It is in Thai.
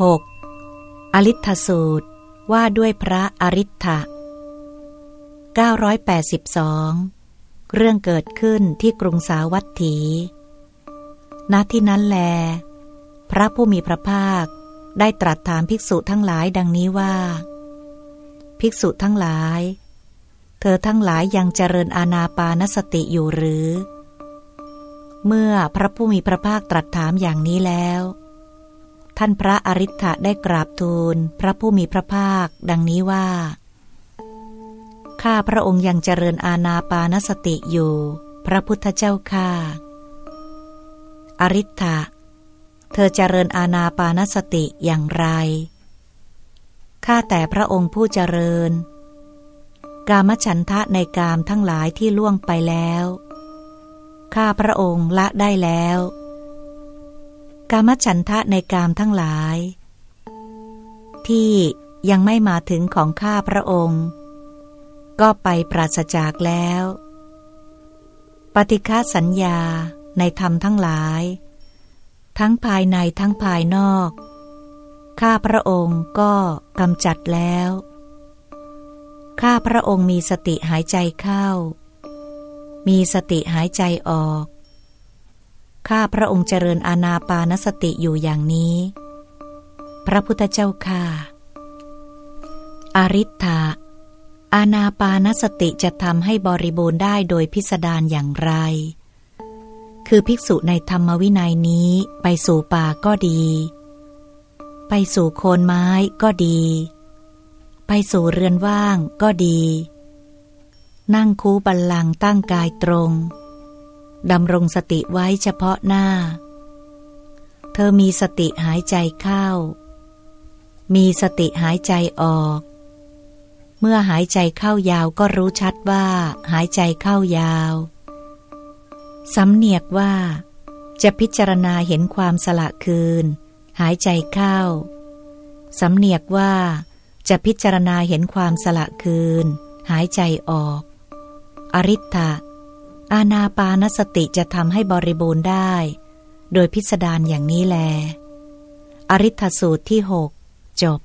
6. อริ t สูตรว่าด้วยพระอริ t 982 เรื่องเกิดขึ้นที่กรุงสาวัตถี ณ ที่นั้นแล พระผู้มีพระภาคได้ตรัสถามภิกษุทั้งหลายดังนี้ว่า ภิกษุทั้งหลาย เธอทั้งหลายยังเจริญอาณาปานสติอยู่หรือ เมื่อพระผู้มีพระภาคตรัสถามอย่างนี้แล้ว ท่านพระอริ t ได้กราบทูลพระผู้มีพระภาค ดังนี้ว่า ข้าพระองค์ยังเจริญอาณาปานสติอยู่ พระพุทธเจ้าข้าอริ t เธอเจริญอาณาปานสติอย่างไร ข้าแต่พระองค์ผู้เจริญ กามฉันทะในกามทั้งหลายที่ล่วงไปแล้ว ข้าพระองค์ละได้แล้ว กามฉันทะในกามทั้งหลาย ที่ยังไม่มาถึงของข้าพระองค์ ก็ไปปราศจากแล้ว ปฏิฆาสัญญาในธรรมทั้งหลาย ทั้งภายในทั้งภายนอก ข้าพระองค์ก็กำจัดแล้ว ข้าพระองค์มีสติหายใจเข้า มีสติหายใจออก ข้าพระองค์เจริญอาณาปานสติอยู่อย่างนี้ พระพุทธเจ้าค่าอาริ t าอาณาปานสติจะทำให้บริบูรณ์ได้โดยพิสดารอย่างไร คือภิกษุในธรรมวินัยนี้ไปสู่ป่าก็ดี ไปสู่โคนไม้ก็ดี ไปสู่เรือนว่างก็ดี นั่งคูบัลลังตั้งกายตรง ดำรงสติไว้เฉพาะหน้า เธอมีสติหายใจเข้า มีสติหายใจออก เมื่อหายใจเข้ายาวก็รู้ชัดว่า หายใจเข้ายาวสำเนียกว่า จะพิจารณาเห็นความสละคืน หายใจเข้าสำเนียกว่าจะพิจารณาเห็นความสละคืน หายใจออก อริ t ะ อาณาปานสติจะทำให้บริบูรณ์ได้ โดยพิสดารอย่างนี้แล อริ t สูตรที่หกจบ